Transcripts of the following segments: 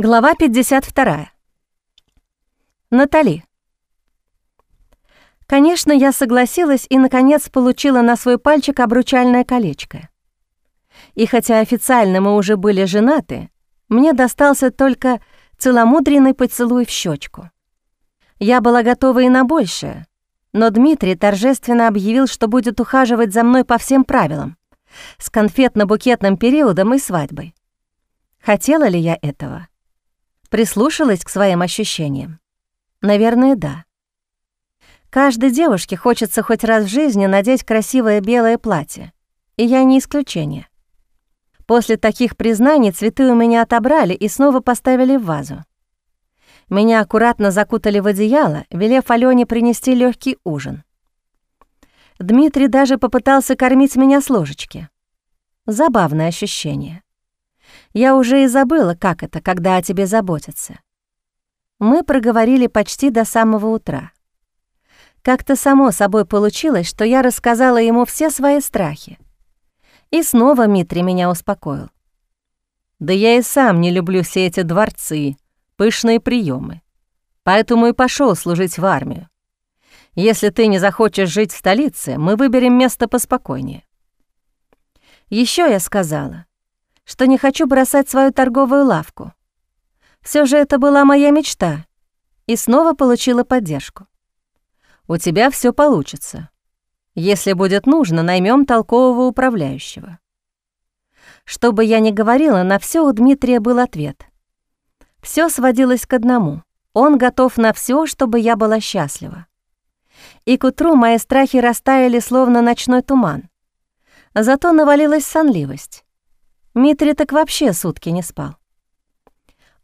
Глава 52. Натали. Конечно, я согласилась и, наконец, получила на свой пальчик обручальное колечко. И хотя официально мы уже были женаты, мне достался только целомудренный поцелуй в щечку. Я была готова и на большее, но Дмитрий торжественно объявил, что будет ухаживать за мной по всем правилам, с конфетно-букетным периодом и свадьбой. Хотела ли я этого? Прислушалась к своим ощущениям? Наверное, да. Каждой девушке хочется хоть раз в жизни надеть красивое белое платье, и я не исключение. После таких признаний цветы у меня отобрали и снова поставили в вазу. Меня аккуратно закутали в одеяло, велев Алёне принести легкий ужин. Дмитрий даже попытался кормить меня с ложечки. Забавное ощущение. Я уже и забыла, как это, когда о тебе заботятся. Мы проговорили почти до самого утра. Как-то само собой получилось, что я рассказала ему все свои страхи. И снова Митри меня успокоил. «Да я и сам не люблю все эти дворцы, пышные приемы, поэтому и пошел служить в армию. Если ты не захочешь жить в столице, мы выберем место поспокойнее». Еще я сказала, что не хочу бросать свою торговую лавку. Все же это была моя мечта, и снова получила поддержку. У тебя все получится. Если будет нужно, наймем толкового управляющего. Что бы я ни говорила, на все у Дмитрия был ответ. Все сводилось к одному. Он готов на все, чтобы я была счастлива. И к утру мои страхи растаяли, словно ночной туман. Зато навалилась сонливость. Митри так вообще сутки не спал.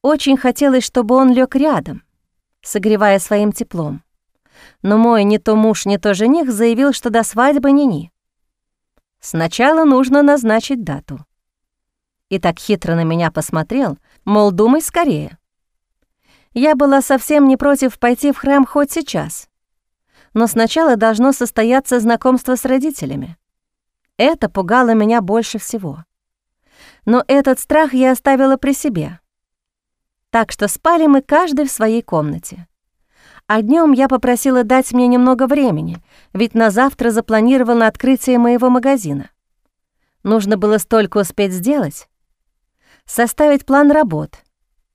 Очень хотелось, чтобы он лег рядом, согревая своим теплом. Но мой не то муж, не то жених заявил, что до свадьбы ни-ни. Сначала нужно назначить дату. И так хитро на меня посмотрел, мол, думай скорее. Я была совсем не против пойти в храм хоть сейчас. Но сначала должно состояться знакомство с родителями. Это пугало меня больше всего но этот страх я оставила при себе. Так что спали мы каждый в своей комнате. А днем я попросила дать мне немного времени, ведь на завтра запланировала открытие моего магазина. Нужно было столько успеть сделать. Составить план работ,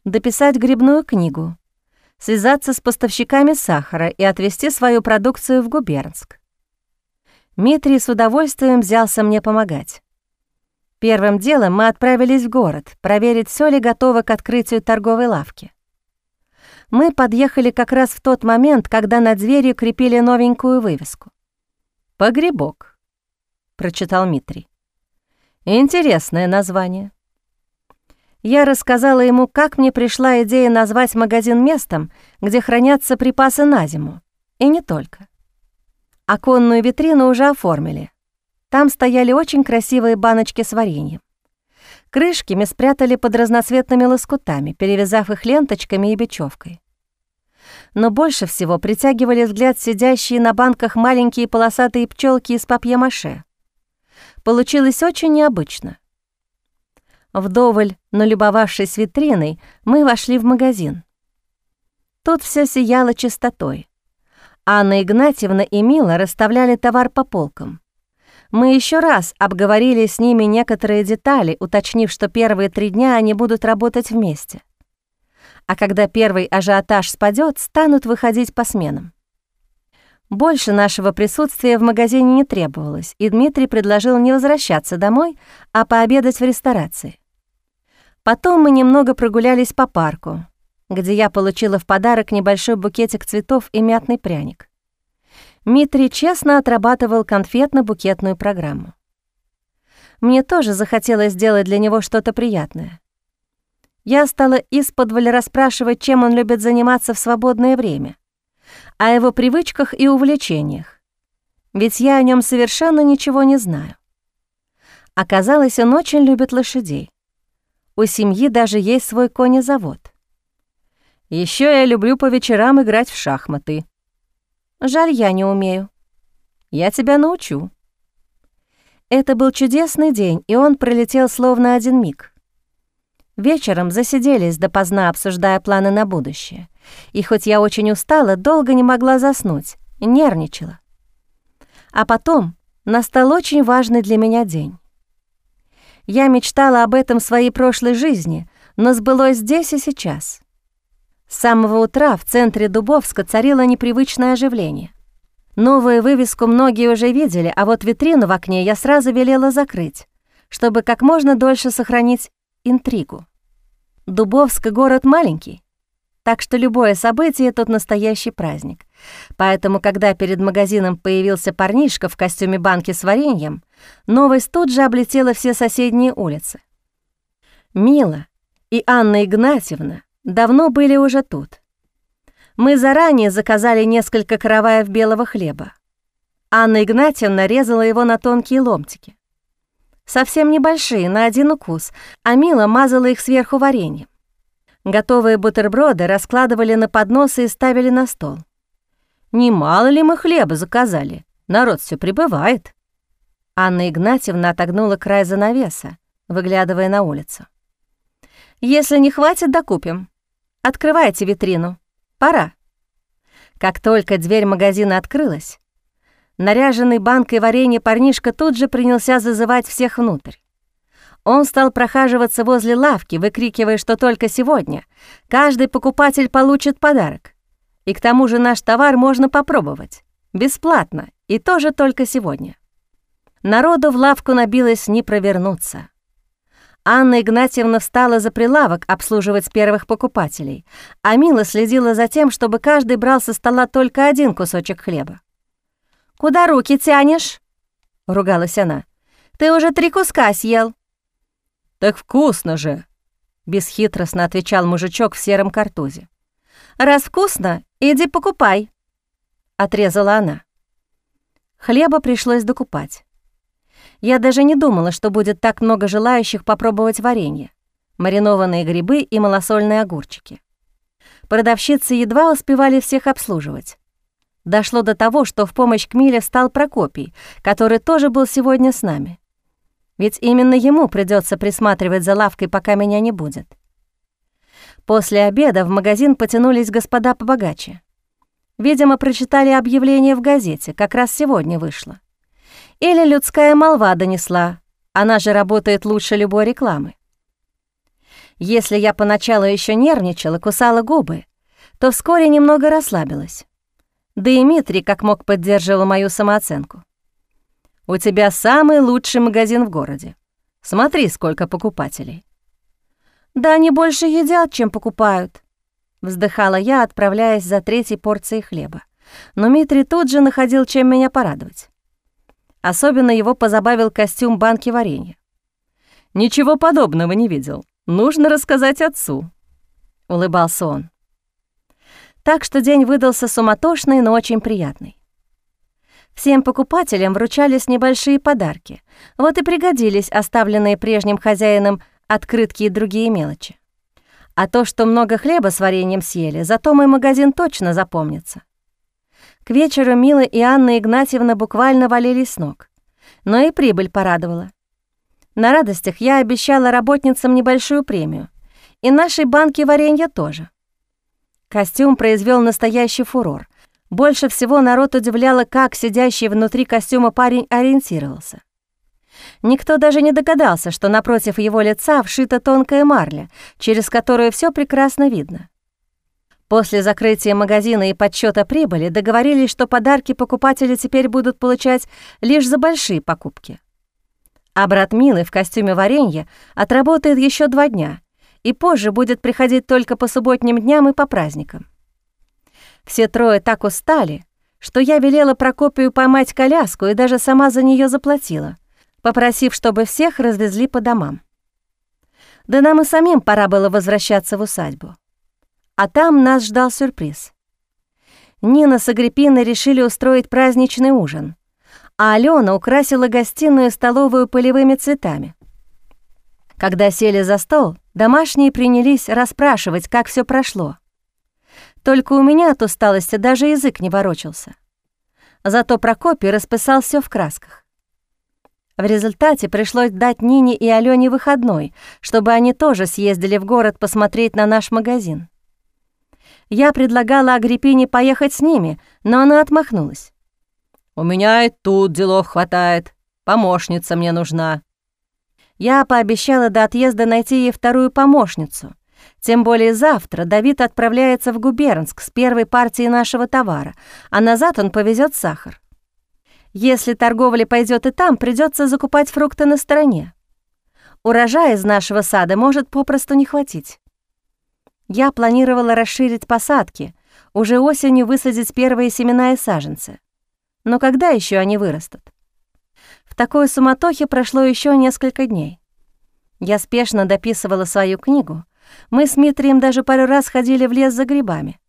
дописать грибную книгу, связаться с поставщиками сахара и отвезти свою продукцию в Губернск. Митрий с удовольствием взялся мне помогать. Первым делом мы отправились в город, проверить, все ли готово к открытию торговой лавки. Мы подъехали как раз в тот момент, когда над дверью крепили новенькую вывеску. «Погребок», — прочитал Митрий. «Интересное название». Я рассказала ему, как мне пришла идея назвать магазин местом, где хранятся припасы на зиму. И не только. Оконную витрину уже оформили — там стояли очень красивые баночки с вареньем. Крышки мы спрятали под разноцветными лоскутами, перевязав их ленточками и бечевкой. Но больше всего притягивали взгляд сидящие на банках маленькие полосатые пчелки из папье-маше. Получилось очень необычно. Вдоволь, налюбовавшись витриной, мы вошли в магазин. Тут все сияло чистотой. Анна Игнатьевна и Мила расставляли товар по полкам. Мы еще раз обговорили с ними некоторые детали, уточнив, что первые три дня они будут работать вместе. А когда первый ажиотаж спадет, станут выходить по сменам. Больше нашего присутствия в магазине не требовалось, и Дмитрий предложил не возвращаться домой, а пообедать в ресторации. Потом мы немного прогулялись по парку, где я получила в подарок небольшой букетик цветов и мятный пряник. Митри честно отрабатывал конфетно-букетную программу. Мне тоже захотелось сделать для него что-то приятное. Я стала исподволь расспрашивать, чем он любит заниматься в свободное время, о его привычках и увлечениях, ведь я о нем совершенно ничего не знаю. Оказалось, он очень любит лошадей. У семьи даже есть свой конезавод. Еще я люблю по вечерам играть в шахматы», Жаль, я не умею. Я тебя научу». Это был чудесный день, и он пролетел словно один миг. Вечером засиделись допоздна, обсуждая планы на будущее. И хоть я очень устала, долго не могла заснуть, нервничала. А потом настал очень важный для меня день. Я мечтала об этом в своей прошлой жизни, но сбылось здесь и сейчас. С самого утра в центре Дубовска царило непривычное оживление. Новую вывеску многие уже видели, а вот витрину в окне я сразу велела закрыть, чтобы как можно дольше сохранить интригу. Дубовск — город маленький, так что любое событие тут настоящий праздник. Поэтому, когда перед магазином появился парнишка в костюме банки с вареньем, новость тут же облетела все соседние улицы. Мила и Анна Игнатьевна давно были уже тут. Мы заранее заказали несколько караваев белого хлеба. Анна Игнатьевна резала его на тонкие ломтики. Совсем небольшие, на один укус, а Мила мазала их сверху вареньем. Готовые бутерброды раскладывали на подносы и ставили на стол. «Немало ли мы хлеба заказали? Народ все прибывает». Анна Игнатьевна отогнула край занавеса, выглядывая на улицу. «Если не хватит, докупим. Открывайте витрину. Пора». Как только дверь магазина открылась, наряженный банкой варенья парнишка тут же принялся зазывать всех внутрь. Он стал прохаживаться возле лавки, выкрикивая, что только сегодня каждый покупатель получит подарок. И к тому же наш товар можно попробовать. Бесплатно. И тоже только сегодня. Народу в лавку набилось не провернуться. Анна Игнатьевна встала за прилавок обслуживать первых покупателей, а Мила следила за тем, чтобы каждый брал со стола только один кусочек хлеба. «Куда руки тянешь?» — ругалась она. «Ты уже три куска съел». «Так вкусно же!» — бесхитростно отвечал мужичок в сером картузе. «Раз вкусно, иди покупай», — отрезала она. Хлеба пришлось докупать. Я даже не думала, что будет так много желающих попробовать варенье, маринованные грибы и малосольные огурчики. Продавщицы едва успевали всех обслуживать. Дошло до того, что в помощь к Миле встал Прокопий, который тоже был сегодня с нами. Ведь именно ему придется присматривать за лавкой, пока меня не будет. После обеда в магазин потянулись господа побогаче. Видимо, прочитали объявление в газете, как раз сегодня вышло. Или людская молва донесла, она же работает лучше любой рекламы. Если я поначалу еще нервничала, кусала губы, то вскоре немного расслабилась. Да и Митрий как мог поддерживал мою самооценку. «У тебя самый лучший магазин в городе. Смотри, сколько покупателей». «Да они больше едят, чем покупают», — вздыхала я, отправляясь за третьей порцией хлеба. Но Митрий тут же находил, чем меня порадовать. Особенно его позабавил костюм банки варенья. «Ничего подобного не видел. Нужно рассказать отцу», — улыбался он. Так что день выдался суматошный, но очень приятный. Всем покупателям вручались небольшие подарки, вот и пригодились оставленные прежним хозяином открытки и другие мелочи. А то, что много хлеба с вареньем съели, зато мой магазин точно запомнится. К вечеру Мила и Анна Игнатьевна буквально валились с ног. Но и прибыль порадовала. На радостях я обещала работницам небольшую премию. И нашей банке варенья тоже. Костюм произвел настоящий фурор. Больше всего народ удивляло, как сидящий внутри костюма парень ориентировался. Никто даже не догадался, что напротив его лица вшита тонкая марля, через которую все прекрасно видно. После закрытия магазина и подсчета прибыли договорились, что подарки покупатели теперь будут получать лишь за большие покупки. А брат Милы в костюме варенья отработает еще два дня и позже будет приходить только по субботним дням и по праздникам. Все трое так устали, что я велела Прокопию поймать коляску и даже сама за нее заплатила, попросив, чтобы всех развезли по домам. Да нам и самим пора было возвращаться в усадьбу а там нас ждал сюрприз. Нина с Агриппиной решили устроить праздничный ужин, а Алена украсила гостиную и столовую полевыми цветами. Когда сели за стол, домашние принялись расспрашивать, как все прошло. Только у меня от усталости даже язык не ворочался. Зато Прокопий расписал все в красках. В результате пришлось дать Нине и Алёне выходной, чтобы они тоже съездили в город посмотреть на наш магазин. Я предлагала Агриппине поехать с ними, но она отмахнулась. «У меня и тут делов хватает. Помощница мне нужна». Я пообещала до отъезда найти ей вторую помощницу. Тем более завтра Давид отправляется в Губернск с первой партией нашего товара, а назад он повезет сахар. Если торговля пойдет и там, придется закупать фрукты на стороне. Урожая из нашего сада может попросту не хватить. Я планировала расширить посадки, уже осенью высадить первые семена и саженцы. Но когда еще они вырастут? В такой суматохе прошло еще несколько дней. Я спешно дописывала свою книгу. Мы с Митрием даже пару раз ходили в лес за грибами.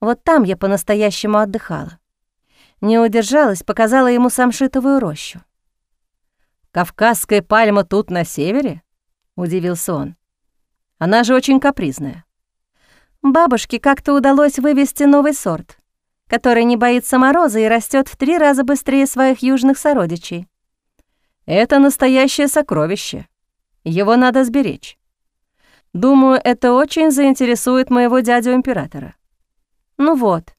Вот там я по-настоящему отдыхала. Не удержалась, показала ему самшитовую рощу. «Кавказская пальма тут, на севере?» — удивился он. «Она же очень капризная». Бабушке как-то удалось вывести новый сорт, который не боится мороза и растет в три раза быстрее своих южных сородичей. Это настоящее сокровище. Его надо сберечь. Думаю, это очень заинтересует моего дядю-императора. Ну вот,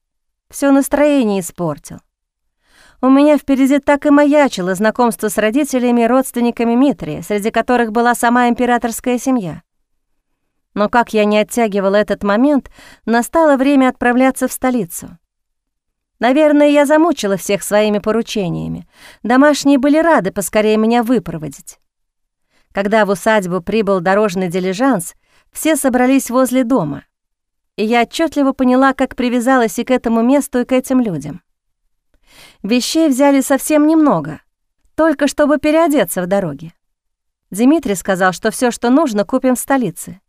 все настроение испортил. У меня впереди так и маячило знакомство с родителями и родственниками Митрия, среди которых была сама императорская семья. Но как я не оттягивала этот момент, настало время отправляться в столицу. Наверное, я замучила всех своими поручениями. Домашние были рады поскорее меня выпроводить. Когда в усадьбу прибыл дорожный дилижанс, все собрались возле дома. И я отчетливо поняла, как привязалась и к этому месту, и к этим людям. Вещей взяли совсем немного, только чтобы переодеться в дороге. Дмитрий сказал, что все, что нужно, купим в столице.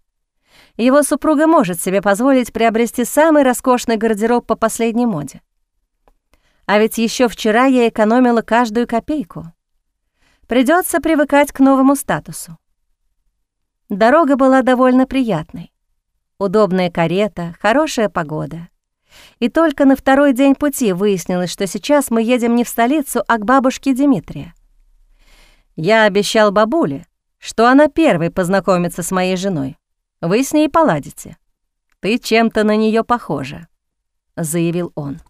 Его супруга может себе позволить приобрести самый роскошный гардероб по последней моде. А ведь еще вчера я экономила каждую копейку. Придется привыкать к новому статусу. Дорога была довольно приятной. Удобная карета, хорошая погода. И только на второй день пути выяснилось, что сейчас мы едем не в столицу, а к бабушке Дмитрия. Я обещал бабуле, что она первой познакомится с моей женой. Вы с ней поладите. Ты чем-то на нее похожа», — заявил он.